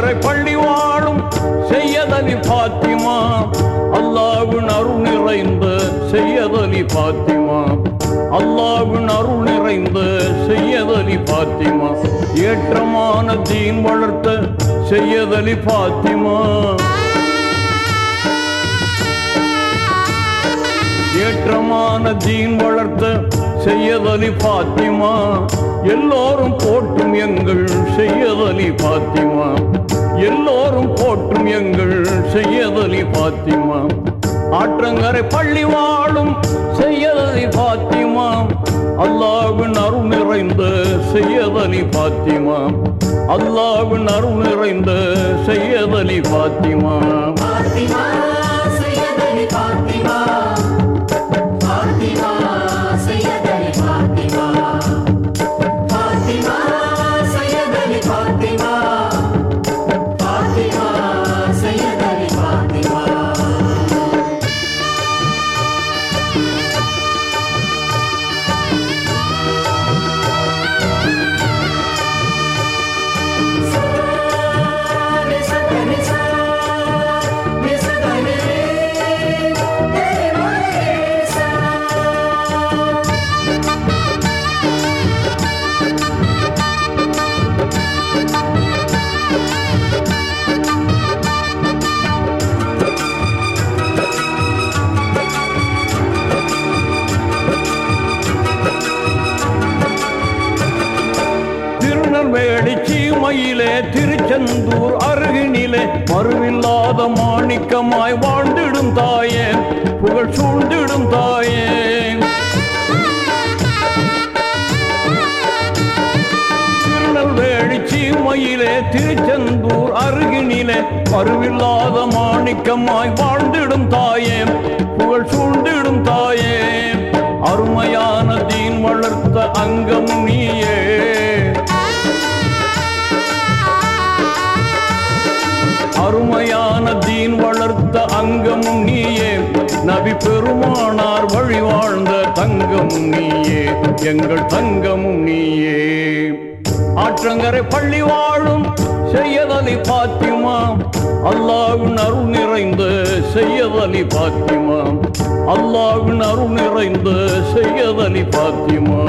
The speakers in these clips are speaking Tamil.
ஆற்றங்கரை பள்ளி வாழும் செய்யதலி பாத்திமா. அல்லாவின் அருள் நிறைந்த செய்யதலி பாத்திமா. அல்லாவின் அருள் நிறைந்த செய்யதலி பாத்திமா. ஏற்றமான தீன் வளர்த்த செய்யதலி பாத்திமா. ஏற்றமான தீன் வளர்த்த செய்யதலி பாத்திமா. எல்லோரும் போற்றும் எங்கள் செய்யதலி பாத்திமா. எல்லோரும் போற்றும் எங்கள் செய்யதலி பாத்திமா. ஆற்றங்கரை பள்ளி வாழும் செய்யதலி பாத்திமா. அல்லாவின் அருள் நிறைந்த செய்யதலி பாத்திமா. அல்லாவின் அருள் நிறைந்த செய்யதலி பாத்திமா. சீமையிலே திருச்செந்தூர் அருகினிலே மறுவில்லாத மாணிக்கமாய் வாழ்ந்திடும் தாயே புகழ் சூழ்ந்திடும் தாயே. திருநெல்வேலி சீமையிலே திருச்செந்தூர் அருகினிலே மறுவில்லாத மாணிக்கமாய் வாழ்ந்திடும் தாயே புகழ் சூழ்ந்திடும் நபி பெருமானார் வழி வாழ்ந்த தங்கமும் நீயே எங்கள் தங்கமும் நீயே. ஆற்றங்கரை பள்ளி வாழும் செய்யதலி பாத்திமா அல்லாவின் அருள் நிறைந்த செய்யதலி பாத்திமா அல்லாவின் அருள் நிறைந்த செய்யதலி பாத்திமா.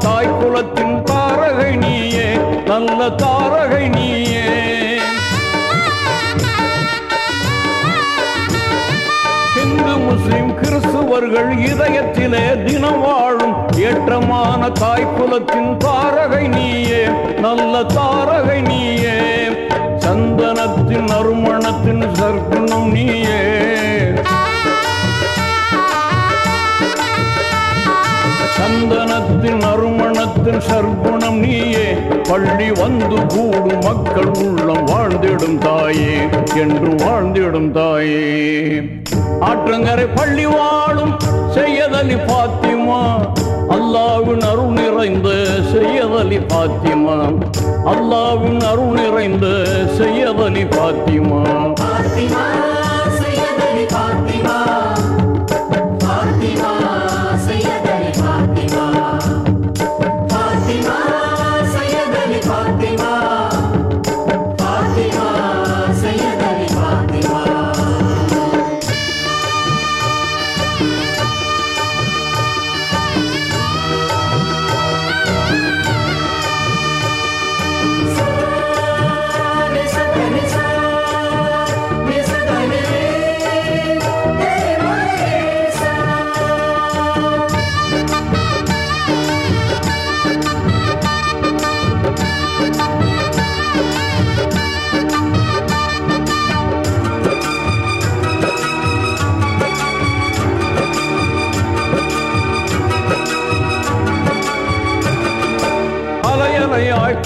தாய் குலத்தின் தாரகை நீயே நல்ல தாரகை நீயே. இந்து முஸ்லிம் கிறிஸ்துவர்கள் இதயத்திலே தினம் வாழும் ஏற்றமான தாய் குலத்தின் தாரகை நீயே நல்ல தாரகை நீயே. சந்தனத்தின் அருமணத்தின் சர்க்குணம் நீயே. சந்தனத்தின் அருமணத்தின் சர்க்குணம் நீயே. பள்ளி வந்து கூடும் மக்கள் உள்ளம் வாழ்ந்திடும் தாயே. என்று வாழ்ந்திடும் தாயே. ஆற்றங்கரை பள்ளி வாழும் செய்யதலி பாத்திமா. அல்லாவின் அருள் நிறைந்த செய்யதலி பாத்திமா. அல்லாவின் அருள் நிறைந்த செய்யதலி பாத்திமா.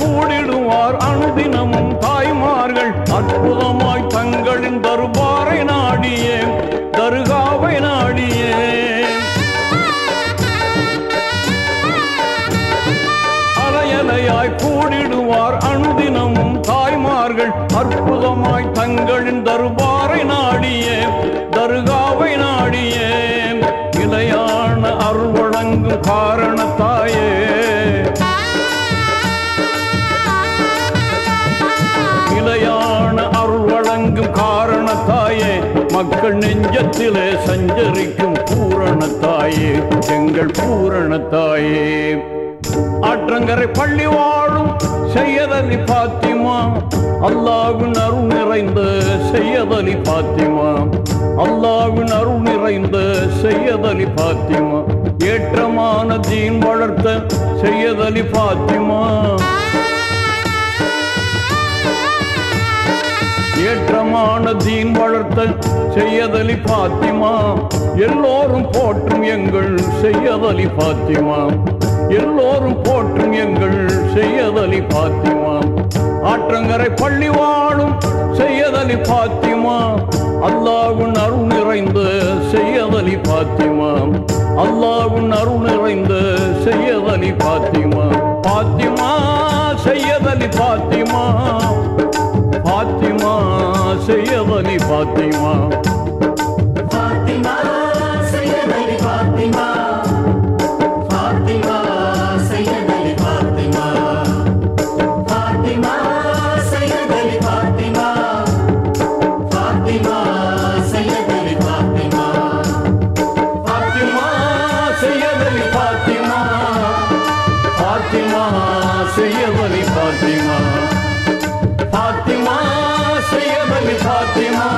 கூடிடுவார் அனுதினமும் தாய்மார்கள். அற்புதமாய் தங்களின் தருபாரை நாடியே தருகாவை நாடியே அலையலையாய் கூடிடுவார் அனுதினமும் தாய்மார்கள். அற்புதமாய் தங்களின் தருபாரை நாடியே தருகாவை நாடியே நிலையான அருள் வழங்கும் காரணத்தாயே. மக்கள் நெஞ்சத்திலே சஞ்சரிக்கும் பூரண தாயே எங்கள் பூரண தாயே ஆற்றங்கரை பள்ளி வாழும் செய்யதலி பாத்திமா அல்லாவின் அருள் நிறைந்த செய்யதலி பாத்திமா அல்லாவின் அருள் நிறைந்த செய்யதலி பாத்திமா. ஏற்றமான தீன் வளர்த்த செய்யதலி பாத்திமா. ஏற்றமான தீன் வளர்த்த செய்யதலி பாத்திமா. எல்லோரும் போற்றும் எங்கள் செய்யதலி பாத்திமா. எல்லோரும் போற்றும் எங்கள் செய்யதலி பாத்திமா. ஆற்றங்கரை பள்ளி வாழும் செய்யதலி பாத்திமா. அல்லாவின் அருள் நிறைந்த செய்யதலி பாத்திமா. அல்லாவின் அருள் நிறைந்த செய்யதலி பாத்திமா. பாத்திமா செய்யதலி பாத்திமா. செய்யவலி பாத்திமா. பாத்திமா சையதலி பாத்திமா. பாத்திமா Fatima.